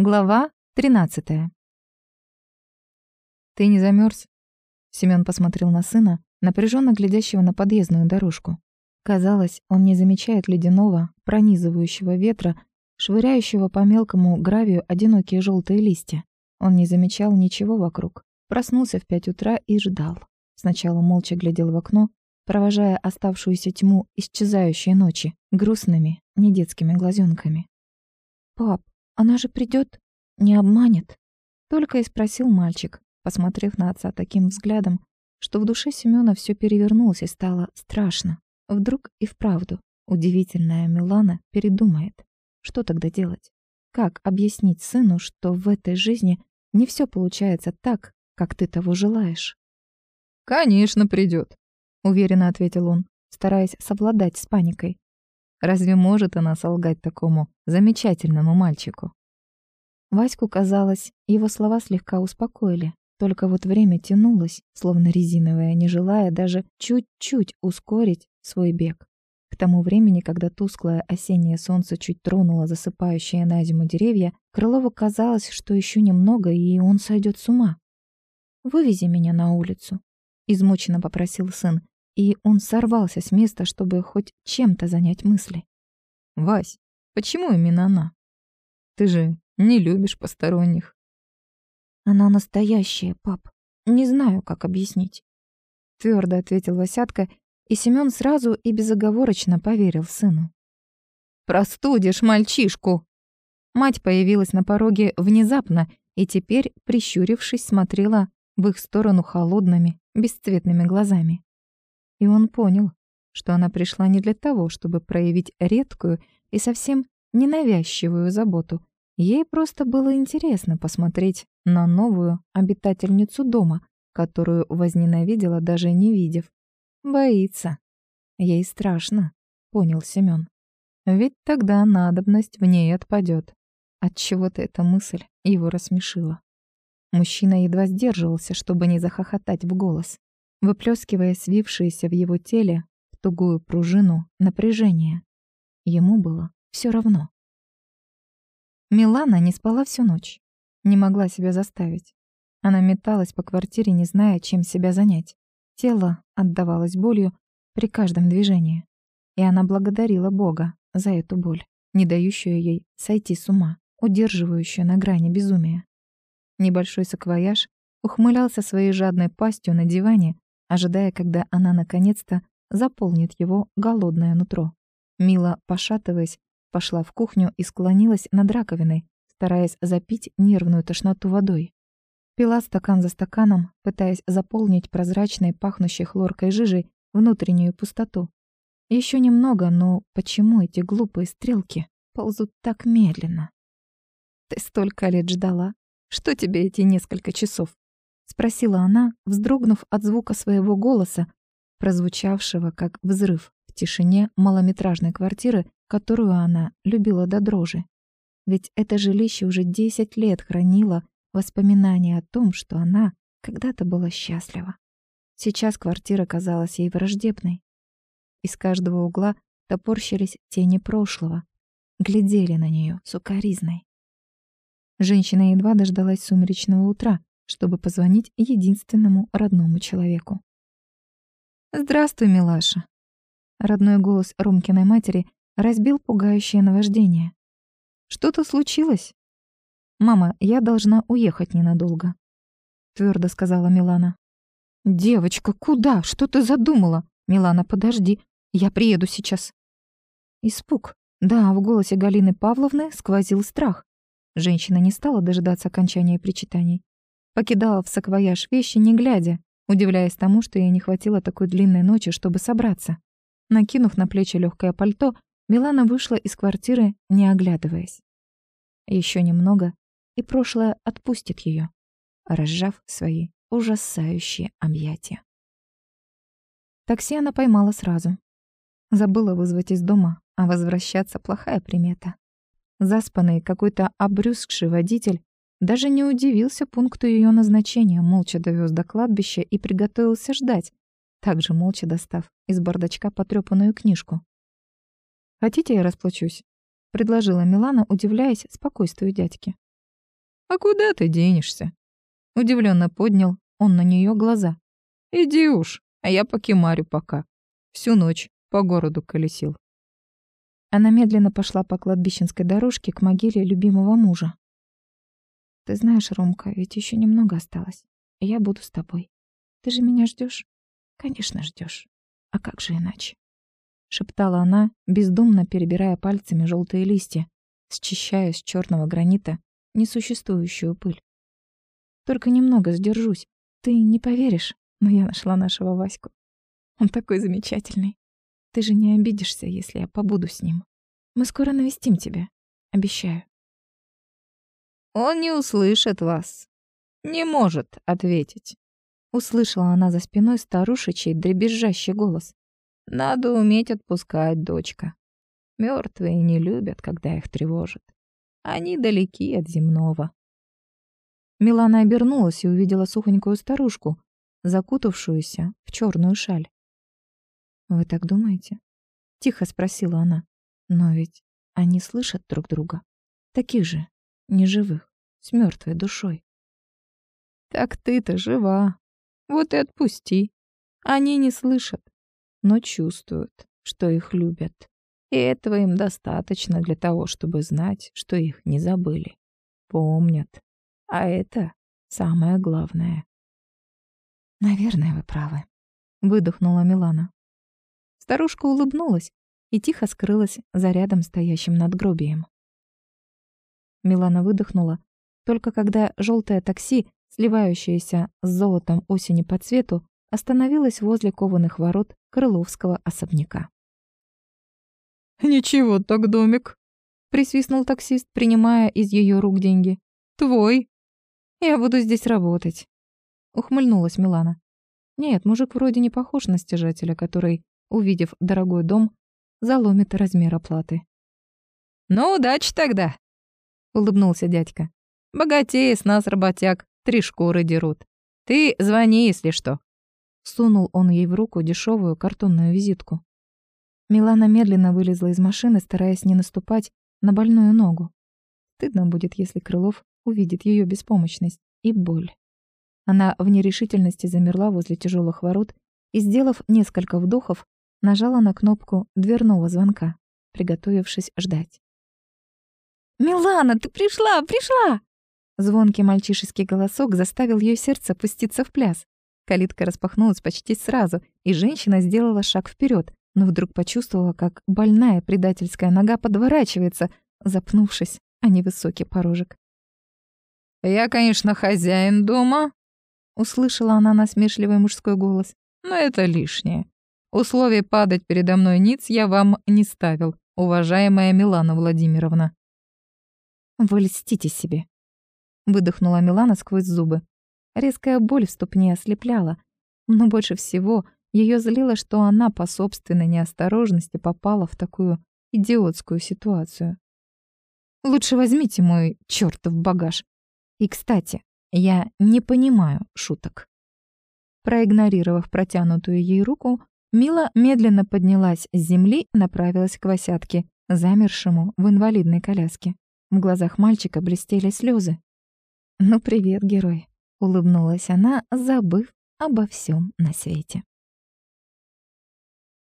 Глава 13. Ты не замерз? Семён посмотрел на сына, напряженно глядящего на подъездную дорожку. Казалось, он не замечает ледяного, пронизывающего ветра, швыряющего по мелкому гравию одинокие желтые листья. Он не замечал ничего вокруг. Проснулся в пять утра и ждал. Сначала молча глядел в окно, провожая оставшуюся тьму исчезающей ночи грустными, недетскими глазенками. «Пап, она же придет, не обманет. Только и спросил мальчик, посмотрев на отца таким взглядом, что в душе Семёна все перевернулось и стало страшно. Вдруг и вправду удивительная Милана передумает. Что тогда делать? Как объяснить сыну, что в этой жизни не все получается так, как ты того желаешь? «Конечно, придет, уверенно ответил он, стараясь совладать с паникой. Разве может она солгать такому замечательному мальчику? Ваську, казалось, его слова слегка успокоили. Только вот время тянулось, словно резиновое, не желая даже чуть-чуть ускорить свой бег. К тому времени, когда тусклое осеннее солнце чуть тронуло засыпающие на зиму деревья, Крылову казалось, что еще немного, и он сойдет с ума. «Вывези меня на улицу», — измученно попросил сын, и он сорвался с места, чтобы хоть чем-то занять мысли. «Вась, почему именно она? Ты же не любишь посторонних». «Она настоящая, пап. Не знаю, как объяснить». Твердо ответил Васятка, и Семён сразу и безоговорочно поверил сыну. «Простудишь мальчишку!» Мать появилась на пороге внезапно и теперь, прищурившись, смотрела в их сторону холодными, бесцветными глазами. И он понял, что она пришла не для того, чтобы проявить редкую и совсем ненавязчивую заботу. Ей просто было интересно посмотреть на новую обитательницу дома, которую возненавидела, даже не видев. Боится. Ей страшно, понял Семён. Ведь тогда надобность в ней отпадет. Отчего-то эта мысль его рассмешила. Мужчина едва сдерживался, чтобы не захохотать в голос выплескивая свившееся в его теле в тугую пружину напряжение. Ему было все равно. Милана не спала всю ночь. Не могла себя заставить. Она металась по квартире, не зная, чем себя занять. Тело отдавалось болью при каждом движении. И она благодарила Бога за эту боль, не дающую ей сойти с ума, удерживающую на грани безумия. Небольшой саквояж ухмылялся своей жадной пастью на диване, ожидая, когда она наконец-то заполнит его голодное нутро. Мила, пошатываясь, пошла в кухню и склонилась над раковиной, стараясь запить нервную тошноту водой. Пила стакан за стаканом, пытаясь заполнить прозрачной, пахнущей хлоркой жижей внутреннюю пустоту. Еще немного, но почему эти глупые стрелки ползут так медленно? Ты столько лет ждала. Что тебе эти несколько часов? — спросила она, вздрогнув от звука своего голоса, прозвучавшего как взрыв в тишине малометражной квартиры, которую она любила до дрожи. Ведь это жилище уже десять лет хранило воспоминания о том, что она когда-то была счастлива. Сейчас квартира казалась ей враждебной. Из каждого угла топорщились тени прошлого, глядели на нее сукоризной. Женщина едва дождалась сумеречного утра, чтобы позвонить единственному родному человеку. «Здравствуй, милаша!» Родной голос Ромкиной матери разбил пугающее наваждение. «Что-то случилось?» «Мама, я должна уехать ненадолго», — твердо сказала Милана. «Девочка, куда? Что ты задумала?» «Милана, подожди, я приеду сейчас». Испуг. Да, в голосе Галины Павловны сквозил страх. Женщина не стала дожидаться окончания причитаний. Покидала в саквояж вещи, не глядя, удивляясь тому, что ей не хватило такой длинной ночи, чтобы собраться. Накинув на плечи легкое пальто, Милана вышла из квартиры, не оглядываясь. Еще немного, и прошлое отпустит ее, разжав свои ужасающие объятия. Такси она поймала сразу. Забыла вызвать из дома, а возвращаться — плохая примета. Заспанный какой-то обрюзгший водитель даже не удивился пункту ее назначения, молча довез до кладбища и приготовился ждать, также молча достав из бардачка потрёпанную книжку. «Хотите, я расплачусь?» — предложила Милана, удивляясь спокойствию дядьки. «А куда ты денешься?» Удивленно поднял он на нее глаза. «Иди уж, а я покемарю пока. Всю ночь по городу колесил». Она медленно пошла по кладбищенской дорожке к могиле любимого мужа. «Ты знаешь, Ромка, ведь еще немного осталось, я буду с тобой. Ты же меня ждешь? Конечно, ждешь. А как же иначе?» Шептала она, бездумно перебирая пальцами желтые листья, счищая с черного гранита несуществующую пыль. «Только немного сдержусь. Ты не поверишь, но я нашла нашего Ваську. Он такой замечательный. Ты же не обидишься, если я побуду с ним. Мы скоро навестим тебя. Обещаю. Он не услышит вас. Не может ответить. Услышала она за спиной старушечий дребезжащий голос. Надо уметь отпускать, дочка. Мертвые не любят, когда их тревожат. Они далеки от земного. Милана обернулась и увидела сухонькую старушку, закутавшуюся в черную шаль. «Вы так думаете?» — тихо спросила она. «Но ведь они слышат друг друга. Таких же, неживых, с мертвой душой». «Так ты-то жива. Вот и отпусти. Они не слышат, но чувствуют, что их любят. И этого им достаточно для того, чтобы знать, что их не забыли. Помнят. А это самое главное. «Наверное, вы правы», — выдохнула Милана. Старушка улыбнулась и тихо скрылась за рядом стоящим надгробием. Милана выдохнула, только когда желтое такси, сливающееся с золотом осени по цвету, остановилось возле кованых ворот Крыловского особняка. «Ничего так домик», — присвистнул таксист, принимая из ее рук деньги. «Твой». «Я буду здесь работать», — ухмыльнулась Милана. Нет, мужик вроде не похож на стяжателя, который, увидев дорогой дом, заломит размер оплаты. «Ну, удачи тогда», — улыбнулся дядька. «Богатеи с нас, работяг, три шкуры дерут. Ты звони, если что». Сунул он ей в руку дешевую картонную визитку. Милана медленно вылезла из машины, стараясь не наступать на больную ногу. Стыдно будет, если Крылов увидит ее беспомощность и боль. Она в нерешительности замерла возле тяжелых ворот и, сделав несколько вдохов, нажала на кнопку дверного звонка, приготовившись ждать. «Милана, ты пришла, пришла!» Звонкий мальчишеский голосок заставил ее сердце пуститься в пляс. Калитка распахнулась почти сразу, и женщина сделала шаг вперед, но вдруг почувствовала, как больная предательская нога подворачивается, запнувшись о невысокий порожек. «Я, конечно, хозяин дома», — услышала она насмешливый мужской голос, «но это лишнее. Условий падать передо мной ниц я вам не ставил, уважаемая Милана Владимировна». «Вы льстите себе», — выдохнула Милана сквозь зубы. Резкая боль в ступне ослепляла, но больше всего ее злило, что она по собственной неосторожности попала в такую идиотскую ситуацию. «Лучше возьмите мой чёртов багаж. И, кстати, я не понимаю шуток». Проигнорировав протянутую ей руку, Мила медленно поднялась с земли и направилась к Васятке, замершему в инвалидной коляске. В глазах мальчика блестели слезы. «Ну, привет, герой», — улыбнулась она, забыв обо всем на свете.